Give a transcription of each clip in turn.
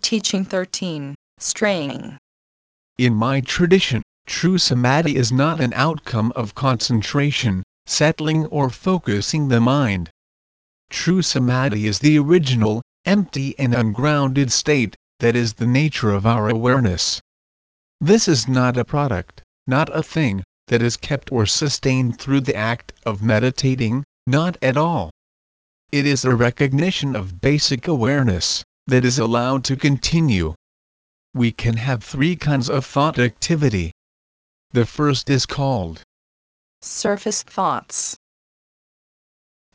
Teaching 13 Straying. In my tradition, true samadhi is not an outcome of concentration, settling or focusing the mind. True samadhi is the original, empty and ungrounded state, that is the nature of our awareness. This is not a product, not a thing, that is kept or sustained through the act of meditating, not at all. It is a recognition of basic awareness, that is allowed to continue. We can have three kinds of thought activity. The first is called Surface thoughts.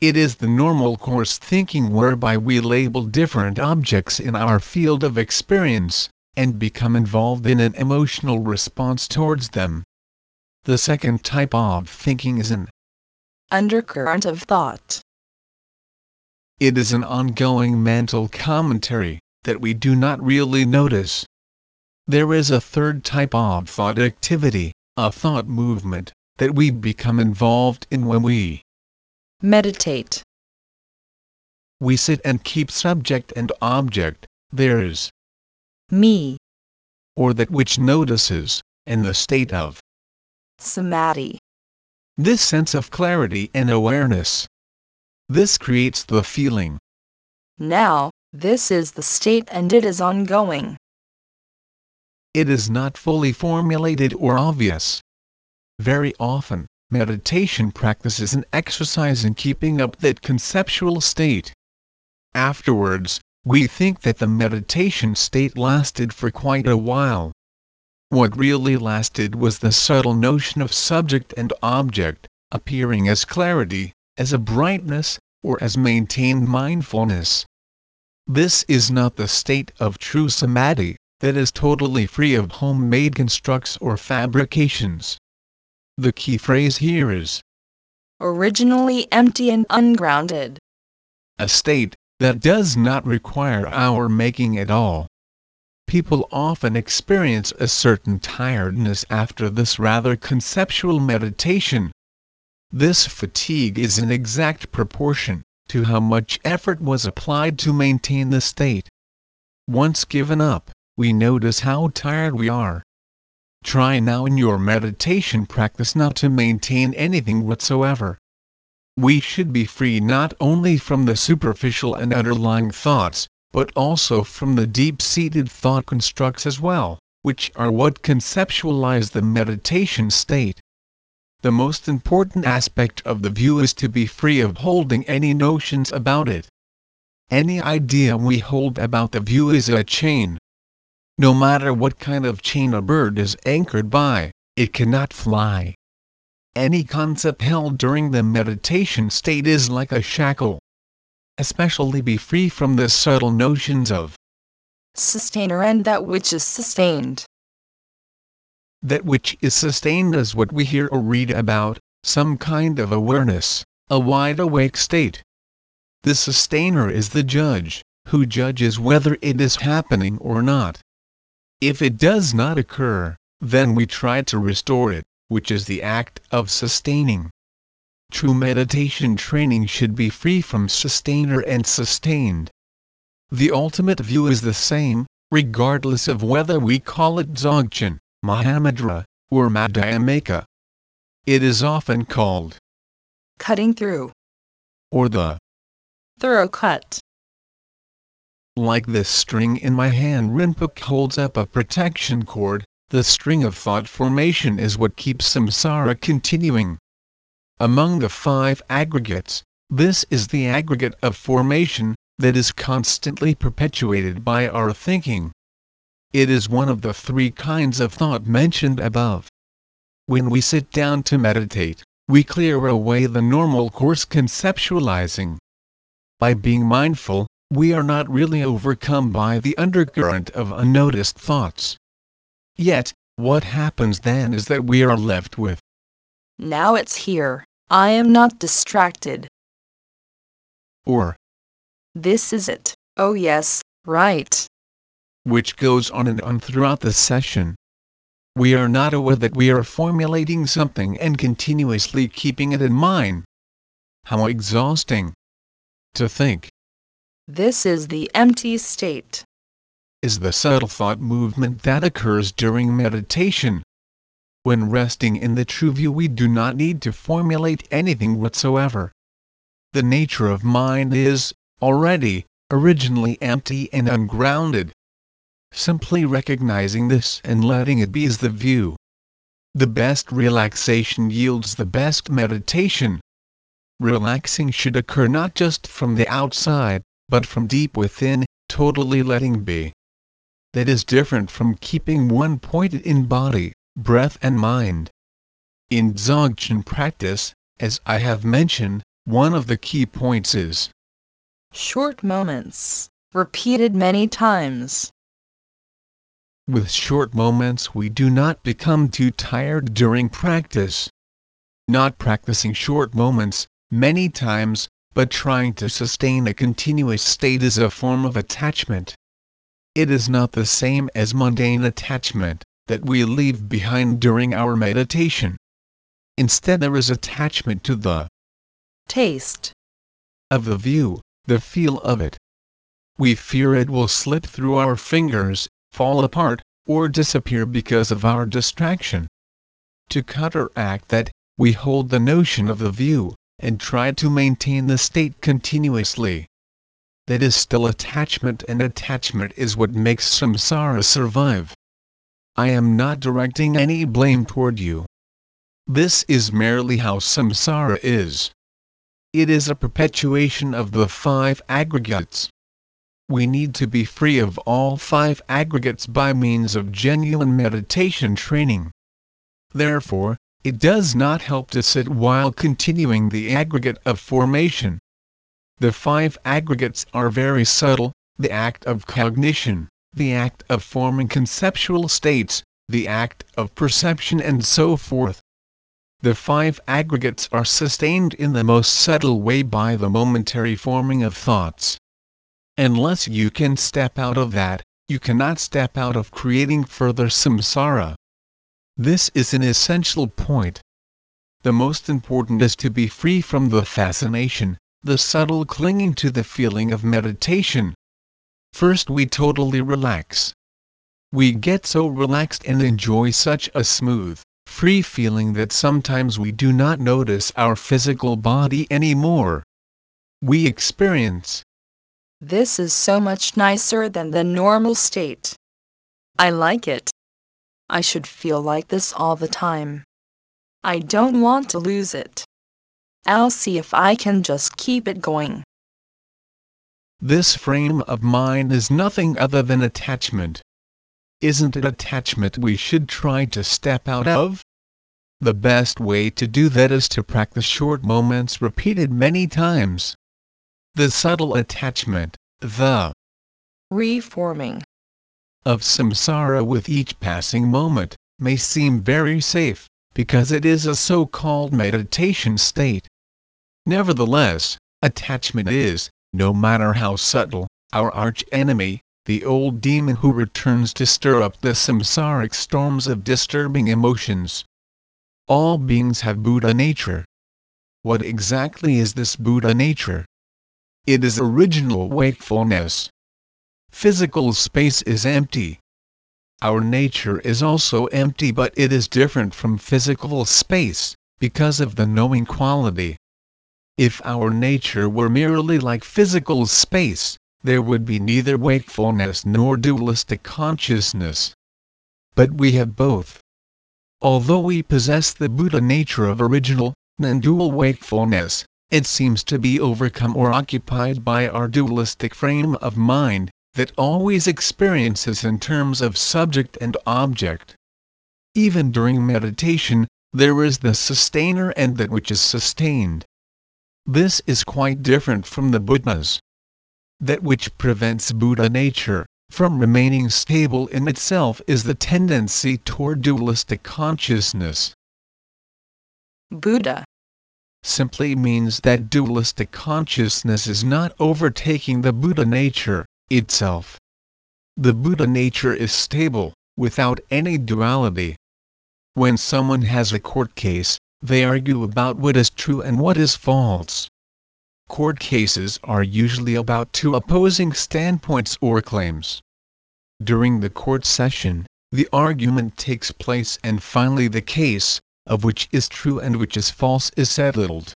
It is the normal course thinking whereby we label different objects in our field of experience, and become involved in an emotional response towards them. The second type of thinking is an Undercurrent of thought. It is an ongoing mental commentary that we do not really notice. There is a third type of thought activity, a thought movement, that we become involved in when we Meditate. we sit and keep subject and object, theirs, Me. or that which notices, in the state of Samadhi. this sense of clarity and awareness. This creates the feeling. Now, this is the state and it is ongoing. It is not fully formulated or obvious. Very often, meditation practice is an exercise in keeping up that conceptual state. Afterwards, we think that the meditation state lasted for quite a while. What really lasted was the subtle notion of subject and object, appearing as clarity, as a brightness, or as maintained mindfulness. This is not the state of true samadhi, that is totally free of homemade constructs or fabrications. The key phrase here is Originally empty and ungrounded. a state that does not require our making at all. People often experience a certain tiredness after this rather conceptual meditation. This fatigue is in exact proportion to how much effort was applied to maintain the state. Once given up, we notice how tired we are. Try now in your meditation practice not to maintain anything whatsoever. We should be free not only from the superficial and underlying thoughts, but also from the deep seated thought constructs as well, which are what conceptualize the meditation state. The most important aspect of the view is to be free of holding any notions about it. Any idea we hold about the view is a chain. No matter what kind of chain a bird is anchored by, it cannot fly. Any concept held during the meditation state is like a shackle. Especially be free from the subtle notions of Sustainer and that which is sustained. That which is sustained is what we hear or read about, some kind of awareness, a wide awake state. The sustainer is the judge, who judges whether it is happening or not. If it does not occur, then we try to restore it, which is the act of sustaining. True meditation training should be free from sustainer and sustained. The ultimate view is the same, regardless of whether we call it Dzogchen, Mahamudra, or Madhyamaka. It is often called, Cutting through. or the, Thorough cut. like this string in my hand Rinpoche holds up a protection cord, the string of thought formation is what keeps samsara continuing. Among the five aggregates, this is the aggregate of formation, that is constantly perpetuated by our thinking. It is one of the three kinds of thought mentioned above. When we sit down to meditate, we clear away the normal course conceptualizing. By being mindful, we are not really overcome by the undercurrent of unnoticed thoughts. Yet, what happens then is that we are left with Now it's here. I am not distracted. or, This is it. Oh, yes, right. Which goes on and on throughout the session. We are not aware that we are formulating something and continuously keeping it in mind. How exhausting! To think, This is the empty state. is the subtle thought movement that occurs during meditation. When resting in the true view, we do not need to formulate anything whatsoever. The nature of mind is, already, originally empty and ungrounded. Simply recognizing this and letting it be is the view. The best relaxation yields the best meditation. Relaxing should occur not just from the outside, but from deep within, totally letting be. That is different from keeping one pointed in body, breath and mind. In Dzogchen practice, as I have mentioned, one of the key points is short moments, repeated many times. With short moments we do not become too tired during practice. Not practicing short moments, many times, but trying to sustain a continuous state is a form of attachment. It is not the same as mundane attachment that we leave behind during our meditation. Instead, there is attachment to the taste of the view, the feel of it. We fear it will slip through our fingers, fall apart, or disappear because of our distraction. To counteract that, we hold the notion of the view, and try to maintain the state continuously. That is still attachment and attachment is what makes samsara survive. I am not directing any blame toward you. This is merely how samsara is. It is a perpetuation of the five aggregates. We need to be free of all five aggregates by means of genuine meditation training. Therefore, it does not help to sit while continuing the aggregate of formation. The five aggregates are very subtle the act of cognition, the act of forming conceptual states, the act of perception, and so forth. The five aggregates are sustained in the most subtle way by the momentary forming of thoughts. Unless you can step out of that, you cannot step out of creating further samsara. This is an essential point. The most important is to be free from the fascination, the subtle clinging to the feeling of meditation. First, we totally relax. We get so relaxed and enjoy such a smooth, free feeling that sometimes we do not notice our physical body anymore. We experience. This is so much nicer than the normal state. I like it. I should feel like this all the time. I don't want to lose it. I'll see if I can just keep it going. This frame of mind is nothing other than attachment. Isn't it attachment we should try to step out of? The best way to do that is to practice short moments repeated many times. The subtle attachment, the reforming of samsara with each passing moment, may seem very safe, because it is a so-called meditation state. Nevertheless, attachment is, no matter how subtle, our arch-enemy, the old demon who returns to stir up the samsaric storms of disturbing emotions. All beings have Buddha nature. What exactly is this Buddha nature? It is original wakefulness physical space is empty. Our nature is also empty but it is different from physical space, because of the knowing quality. If our nature were merely like physical space, there would be neither wakefulness nor dualistic consciousness. But we have both. Although we possess the Buddha nature of original, non-dual wakefulness, it seems to be overcome or occupied by our dualistic frame of mind, that always experiences in terms of subject and object. Even during meditation, there is the sustainer and that which is sustained. This is quite different from the Buddhas. That which prevents Buddha nature from remaining stable in itself is the tendency toward dualistic consciousness. Buddha simply means that dualistic consciousness is not overtaking the Buddha nature, itself. The Buddha nature is stable, without any duality. When someone has a court case, they argue about what is true and what is false. Court cases are usually about two opposing standpoints or claims. During the court session, the argument takes place and finally the case, of which is true and which is false is settled.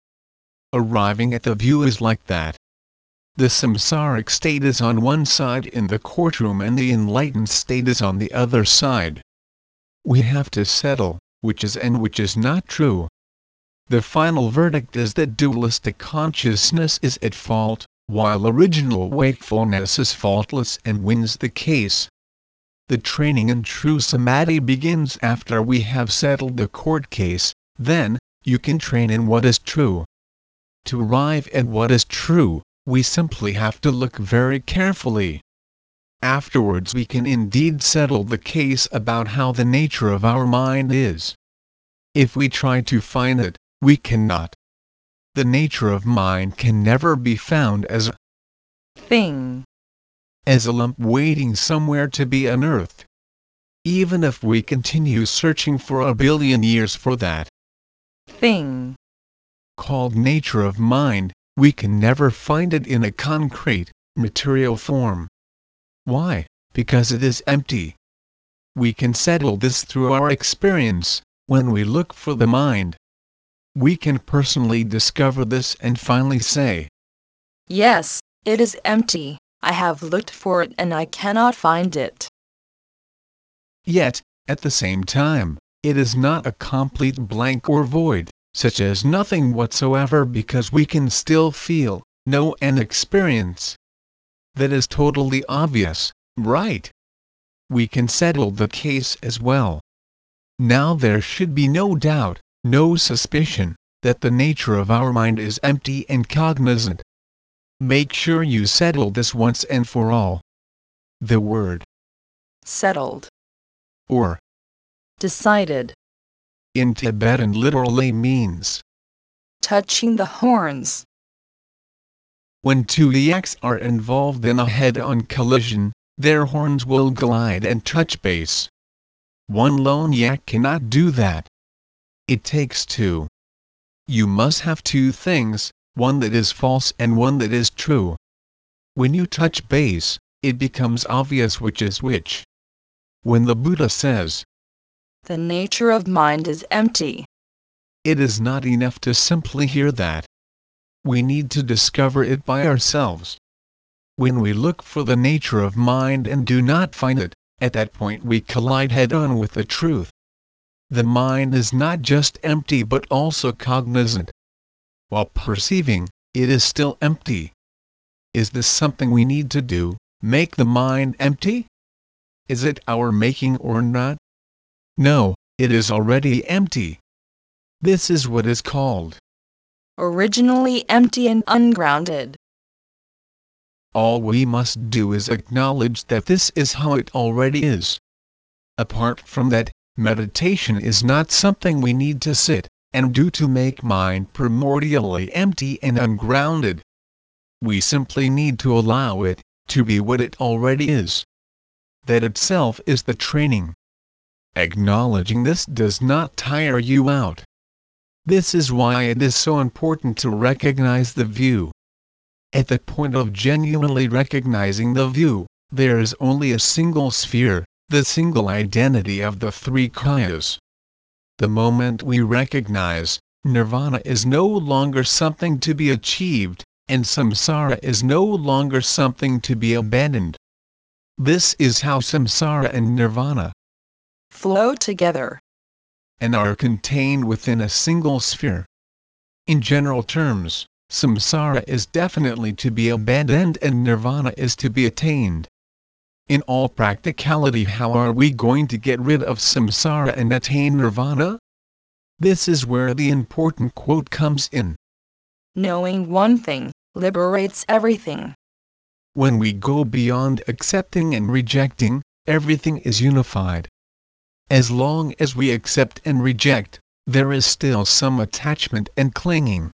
Arriving at the view is like that. The samsaric state is on one side in the courtroom and the enlightened state is on the other side. We have to settle which is and which is not true. The final verdict is that dualistic consciousness is at fault, while original wakefulness is faultless and wins the case. The training in true samadhi begins after we have settled the court case, then, you can train in what is true. To arrive at what is true, we simply have to look very carefully. Afterwards we can indeed settle the case about how the nature of our mind is. If we try to find it, we cannot. The nature of mind can never be found as a thing as a lump waiting somewhere to be unearthed. Even if we continue searching for a billion years for that thing called nature of mind, we can never find it in a concrete, material form. Why? Because it is empty. We can settle this through our experience, when we look for the mind. We can personally discover this and finally say, Yes, it is empty. I have looked for it and I cannot find it. Yet, at the same time, it is not a complete blank or void, such as nothing whatsoever because we can still feel, know and experience. That is totally obvious, right? We can settle the case as well. Now there should be no doubt, no suspicion, that the nature of our mind is empty and cognizant. Make sure you settle this once and for all. The word settled or decided in Tibetan literally means touching the horns. When two yaks are involved in a head-on collision, their horns will glide and touch base. One lone yak cannot do that. It takes two. You must have two things, one that is false and one that is true. When you touch base, it becomes obvious which is which. When the Buddha says, The nature of mind is empty, it is not enough to simply hear that. We need to discover it by ourselves. When we look for the nature of mind and do not find it, at that point we collide head on with the truth. The mind is not just empty but also cognizant while perceiving, it is still empty. Is this something we need to do, make the mind empty? Is it our making or not? No, it is already empty. This is what is called originally empty and ungrounded. All we must do is acknowledge that this is how it already is. Apart from that, meditation is not something we need to sit, and do to make mind primordially empty and ungrounded. We simply need to allow it to be what it already is. That itself is the training. Acknowledging this does not tire you out. This is why it is so important to recognize the view. At the point of genuinely recognizing the view, there is only a single sphere, the single identity of the three kayas. The moment we recognize, nirvana is no longer something to be achieved, and samsara is no longer something to be abandoned. This is how samsara and nirvana flow together and are contained within a single sphere. In general terms, samsara is definitely to be abandoned and nirvana is to be attained. In all practicality how are we going to get rid of samsara and attain nirvana? This is where the important quote comes in. Knowing one thing liberates everything. When we go beyond accepting and rejecting, everything is unified. As long as we accept and reject, there is still some attachment and clinging.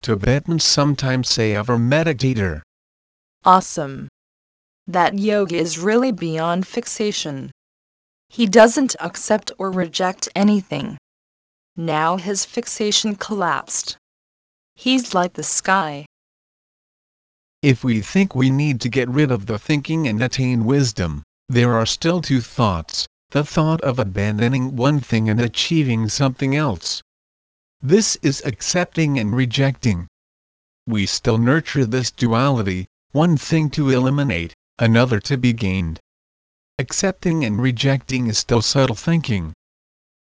Tibetans sometimes say of a meditator. Awesome that yoga is really beyond fixation. He doesn't accept or reject anything. Now his fixation collapsed. He's like the sky. If we think we need to get rid of the thinking and attain wisdom, there are still two thoughts the thought of abandoning one thing and achieving something else. This is accepting and rejecting. We still nurture this duality, one thing to eliminate, another to be gained. Accepting and rejecting is still subtle thinking.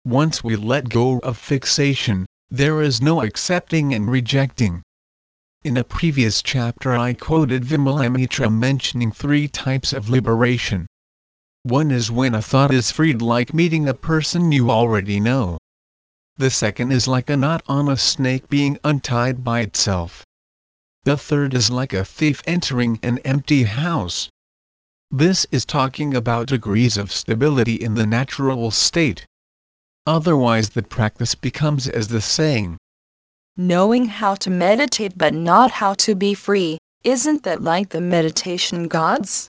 Once we let go of fixation, there is no accepting and rejecting. In a previous chapter I quoted Vimalamitra mentioning three types of liberation. One is when a thought is freed like meeting a person you already know. The second is like a knot on a snake being untied by itself. The third is like a thief entering an empty house. This is talking about degrees of stability in the natural state. Otherwise the practice becomes as the saying, Knowing how to meditate but not how to be free, isn't that like the meditation gods?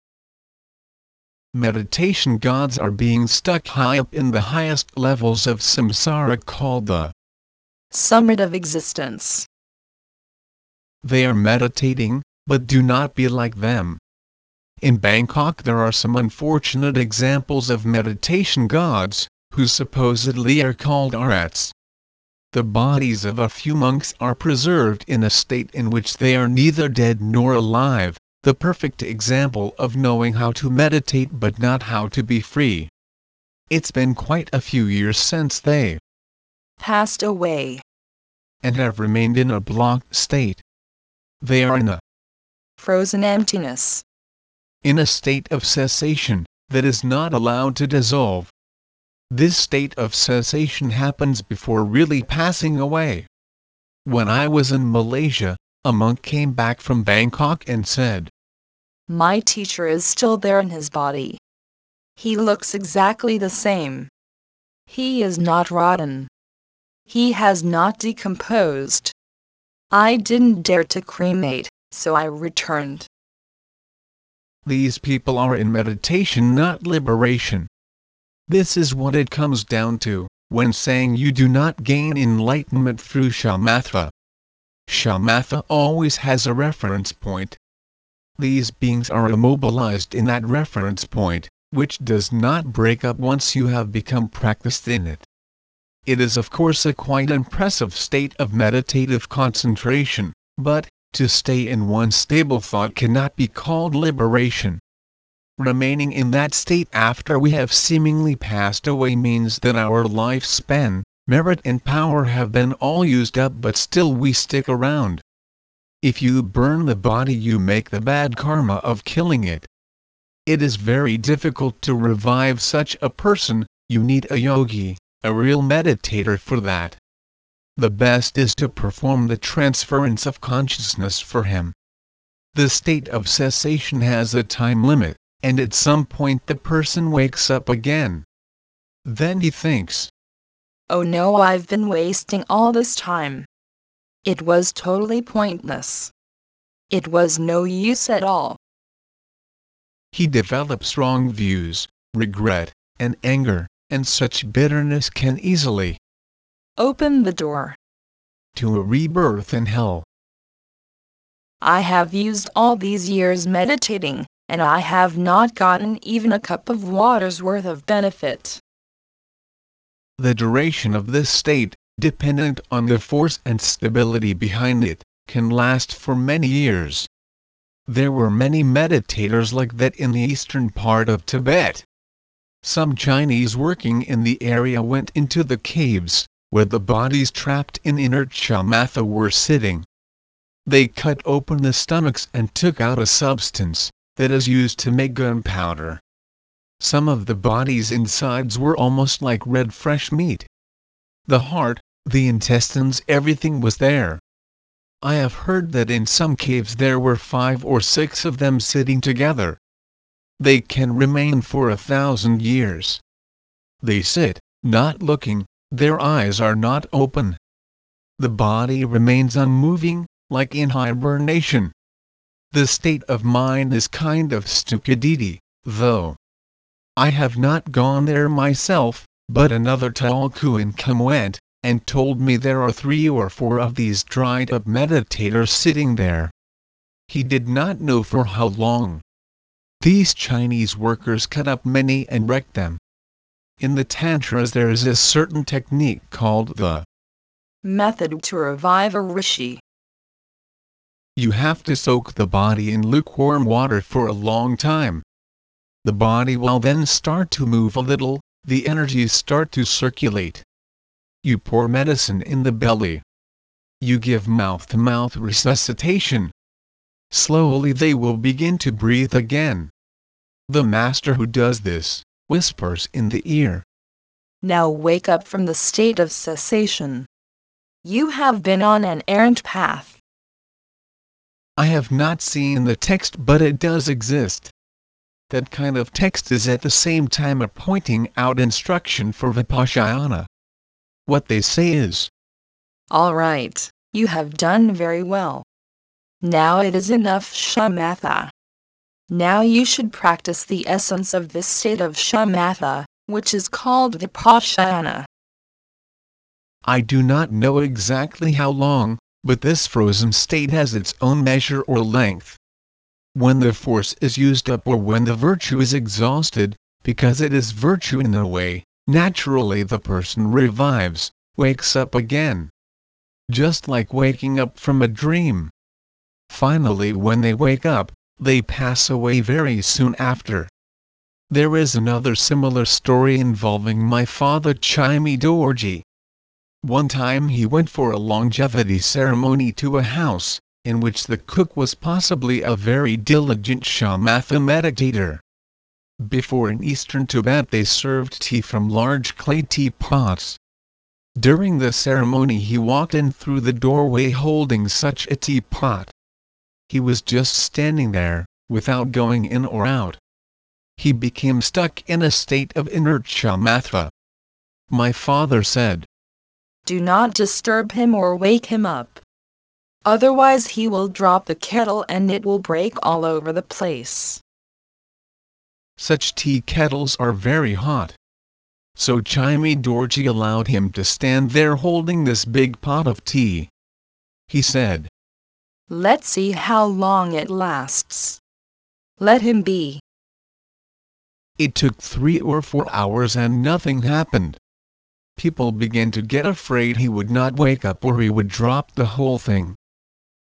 meditation gods are being stuck high up in the highest levels of samsara called the summit of existence. They are meditating, but do not be like them. In Bangkok there are some unfortunate examples of meditation gods, who supposedly are called arhats. The bodies of a few monks are preserved in a state in which they are neither dead nor alive, the perfect example of knowing how to meditate but not how to be free. It's been quite a few years since they passed away and have remained in a blocked state. They are in a frozen emptiness, in a state of cessation that is not allowed to dissolve. This state of cessation happens before really passing away. When I was in Malaysia, a monk came back from Bangkok and said, My teacher is still there in his body. He looks exactly the same. He is not rotten. He has not decomposed. I didn't dare to cremate, so I returned. These people are in meditation, not liberation. This is what it comes down to when saying you do not gain enlightenment through shamatha. Shamatha always has a reference point. These beings are immobilized in that reference point, which does not break up once you have become practiced in it. It is of course a quite impressive state of meditative concentration, but, to stay in one stable thought cannot be called liberation. Remaining in that state after we have seemingly passed away means that our lifespan, merit and power have been all used up but still we stick around. If you burn the body you make the bad karma of killing it. It is very difficult to revive such a person, you need a yogi, a real meditator for that the best is to perform the transference of consciousness for him. The state of cessation has a time limit, and at some point the person wakes up again. Then he thinks, Oh no, I've been wasting all this time. It was totally pointless. It was no use at all. He develops wrong views, regret, and anger, and such bitterness can easily Open the door to a rebirth in hell. I have used all these years meditating, and I have not gotten even a cup of water's worth of benefit. The duration of this state, dependent on the force and stability behind it, can last for many years. There were many meditators like that in the eastern part of Tibet. Some Chinese working in the area went into the caves, where the bodies trapped in inert shamatha were sitting. They cut open the stomachs and took out a substance that is used to make gunpowder. Some of the bodies' insides were almost like red fresh meat. The heart, the intestines, everything was there. I have heard that in some caves there were five or six of them sitting together. They can remain for a thousand years. They sit, not looking, their eyes are not open. The body remains unmoving, like in hibernation. The state of mind is kind of stupidity, though. I have not gone there myself, but another Tulku in Kham went, and told me there are three or four of these dried up meditators sitting there. He did not know for how long. These Chinese workers cut up many and wreck them. In the Tantras there is a certain technique called the method to revive a rishi. You have to soak the body in lukewarm water for a long time. The body will then start to move a little, the energies start to circulate. You pour medicine in the belly. You give mouth-to-mouth resuscitation. Slowly they will begin to breathe again. The master who does this, whispers in the ear. Now wake up from the state of cessation. You have been on an errant path. I have not seen the text but it does exist. That kind of text is at the same time a pointing out instruction for Vipassana. What they say is, All right, you have done very well. Now it is enough shamatha. Now you should practice the essence of this state of shamatha, which is called the vipassana. I do not know exactly how long, but this frozen state has its own measure or length. When the force is used up or when the virtue is exhausted, because it is virtue in a way, naturally the person revives, wakes up again. Just like waking up from a dream. Finally when they wake up, they pass away very soon after. There is another similar story involving my father Chimey Dorje. One time he went for a longevity ceremony to a house, in which the cook was possibly a very diligent shamatha meditator. Before in eastern Tibet they served tea from large clay teapots. During the ceremony he walked in through the doorway holding such a teapot. He was just standing there, without going in or out. He became stuck in a state of inert shamatha. My father said, do not disturb him or wake him up. Otherwise he will drop the kettle and it will break all over the place. Such tea kettles are very hot. So Chimey Dorje allowed him to stand there holding this big pot of tea. He said, Let's see how long it lasts. Let him be. It took three or four hours and nothing happened people began to get afraid he would not wake up or he would drop the whole thing.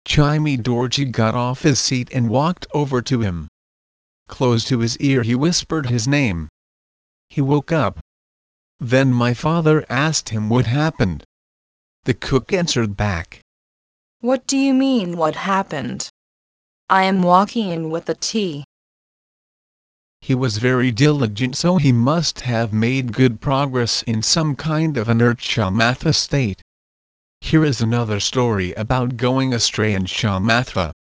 Chimey Dorje got off his seat and walked over to him. Close to his ear he whispered his name. He woke up. Then my father asked him what happened. The cook answered back. What do you mean what happened? I am walking in with the tea. He was very diligent so he must have made good progress in some kind of inert shamatha state. Here is another story about going astray in shamatha.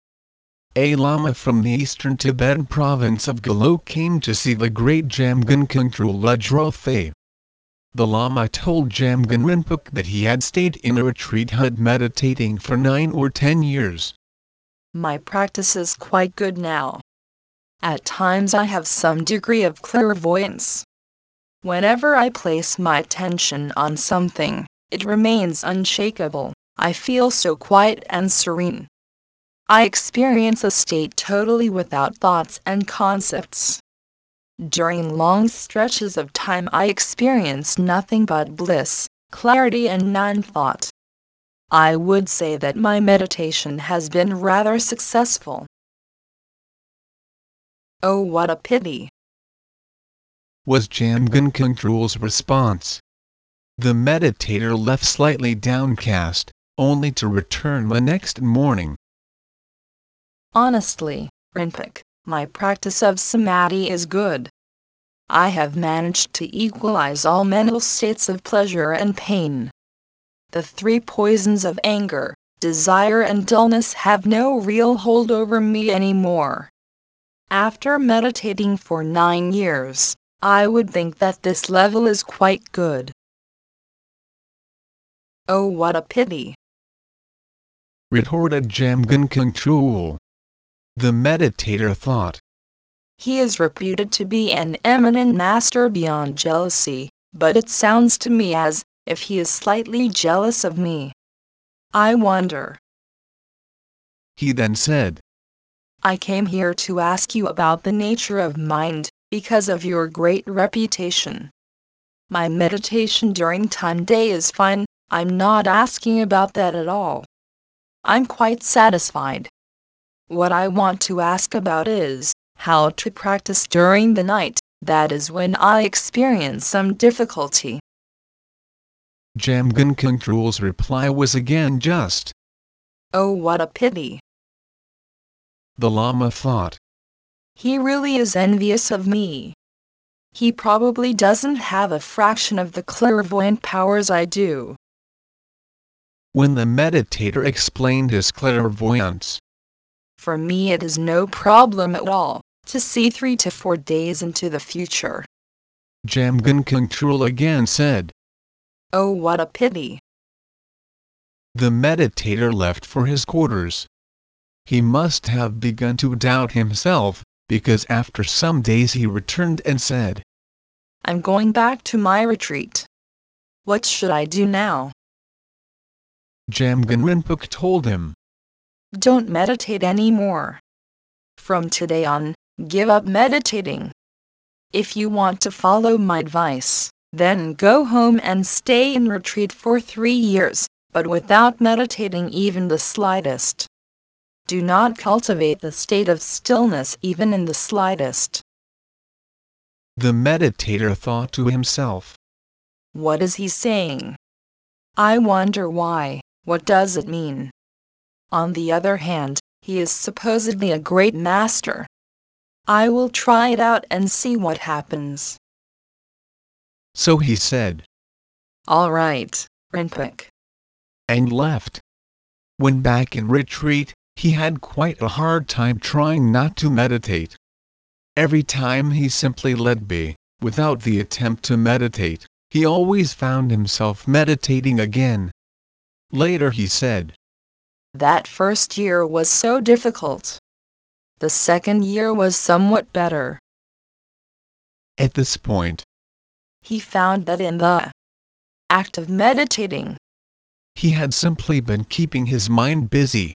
A Lama from the eastern Tibetan province of Golok came to see the great Jamgon Kongtrul Lodrö Thaye. The Lama told Jamgon Rinpoche that he had stayed in a retreat hut meditating for nine or ten years. My practice is quite good now. At times I have some degree of clairvoyance. Whenever I place my attention on something, it remains unshakable. I feel so quiet and serene. I experience a state totally without thoughts and concepts. During long stretches of time, I experience nothing but bliss, clarity, and non thought. I would say that my meditation has been rather successful. Oh what a pity! was Jamgon Kongtrul's response. The meditator left slightly downcast, only to return the next morning. Honestly, Rinpoche, my practice of samadhi is good. I have managed to equalize all mental states of pleasure and pain. The three poisons of anger, desire and dullness have no real hold over me anymore. After meditating for nine years, I would think that this level is quite good. Oh what a pity! Retorted Jamgon Kongtrul. The meditator thought. He is reputed to be an eminent master beyond jealousy, but it sounds to me as if he is slightly jealous of me. I wonder. He then said, I came here to ask you about the nature of mind, because of your great reputation. My meditation during time day is fine, I'm not asking about that at all. I'm quite satisfied. What I want to ask about is how to practice during the night, that is when I experience some difficulty. Jamgon Kongtrul's reply was again just. Oh, what a pity. The Lama thought. He really is envious of me. He probably doesn't have a fraction of the clairvoyant powers I do. When the meditator explained his clairvoyance, For me, it is no problem at all to see three to four days into the future. Jamgon Kongtrul again said. Oh, what a pity. The meditator left for his quarters. He must have begun to doubt himself, because after some days he returned and said, I'm going back to my retreat. What should I do now? Jamgon Rinpoche told him, Don't meditate anymore. From today on, give up meditating. If you want to follow my advice, then go home and stay in retreat for three years, but without meditating even the slightest. Do not cultivate the state of stillness even in the slightest. The meditator thought to himself, What is he saying? I wonder why, what does it mean? On the other hand, he is supposedly a great master. I will try it out and see what happens. So he said, All right, Rinpoche. And left. When back in retreat, he had quite a hard time trying not to meditate. Every time he simply let be, without the attempt to meditate, he always found himself meditating again. Later he said, That first year was so difficult. The second year was somewhat better. At this point, he found that in the act of meditating, he had simply been keeping his mind busy.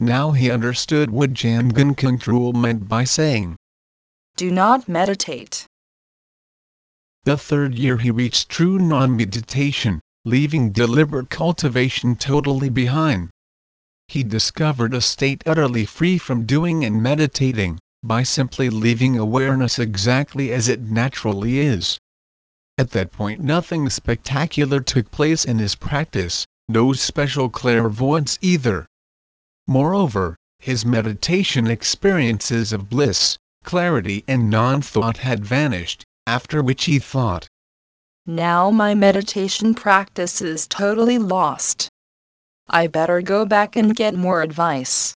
Now he understood what Jamgon Kongtrul meant by saying, Do not meditate. The third year he reached true non-meditation, leaving deliberate cultivation totally behind. He discovered a state utterly free from doing and meditating, by simply leaving awareness exactly as it naturally is. At that point nothing spectacular took place in his practice, no special clairvoyance either. Moreover, his meditation experiences of bliss, clarity and non-thought had vanished, after which he thought, Now my meditation practice is totally lost. I better go back and get more advice.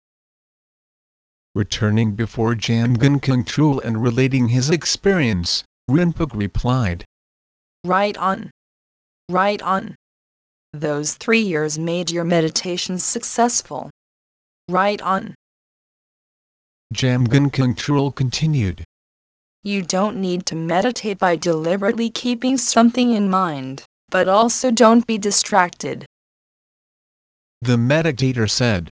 Returning before Jamgon Kongtrul and relating his experience, Rinpoche replied, Right on. Right on. Those three years made your meditation successful. Right on. Jamgon Kongtrul continued, You don't need to meditate by deliberately keeping something in mind, but also don't be distracted. The meditator said,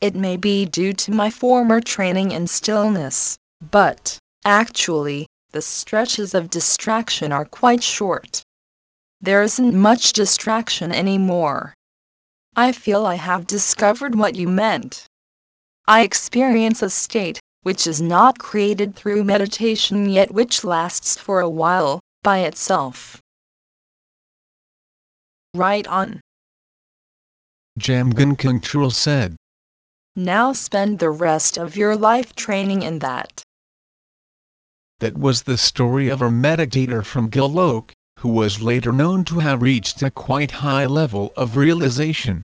It may be due to my former training in stillness, but, actually, the stretches of distraction are quite short. There isn't much distraction anymore. I feel I have discovered what you meant. I experience a state, which is not created through meditation yet which lasts for a while, by itself. Right on. Jamgon Kongtrul said, Now spend the rest of your life training in that. That was the story of a meditator from Golok, who was later known to have reached a quite high level of realization.